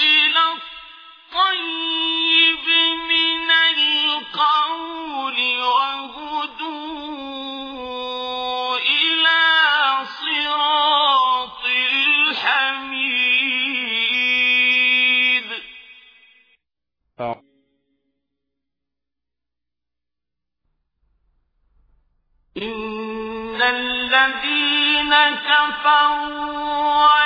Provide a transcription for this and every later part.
إلى الطيب من القول إلى صراط الحميد إن الذين كفروا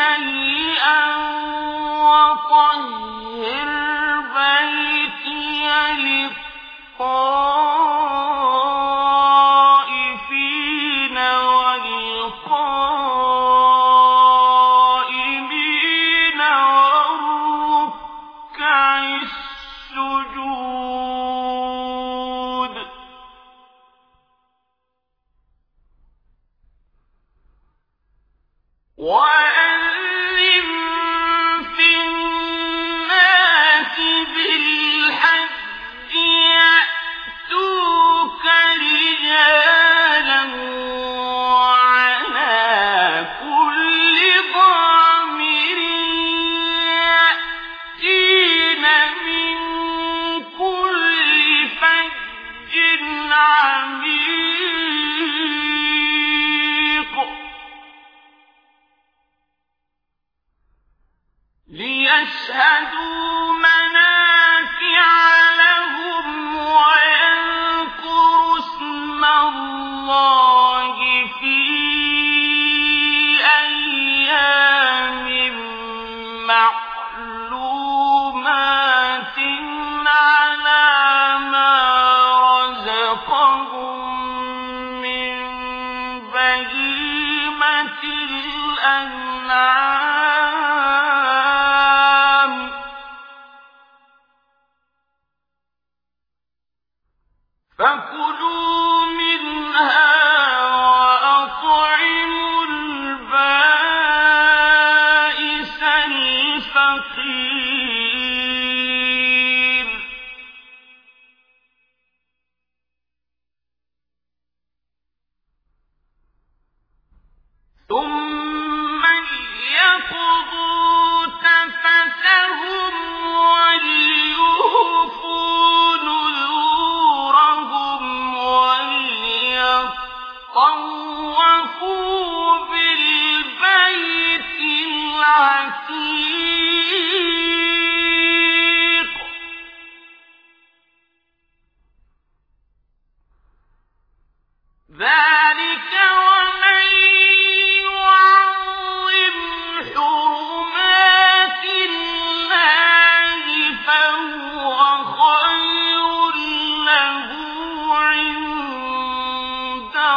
شيئا وطهر بيتي للطائفين والقائمين والركع السجود. وأذن بهيمة الأنعام فكلوا منها وأطعموا البائس الفقير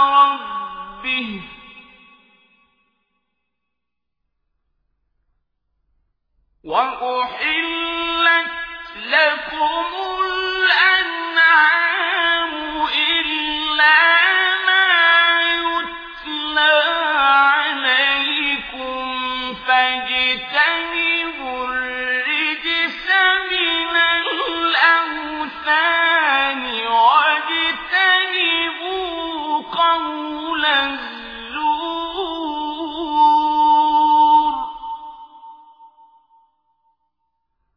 ربه. وأحلت لكم الأنعام إلا ما يتلى عليكم فاجتنبوا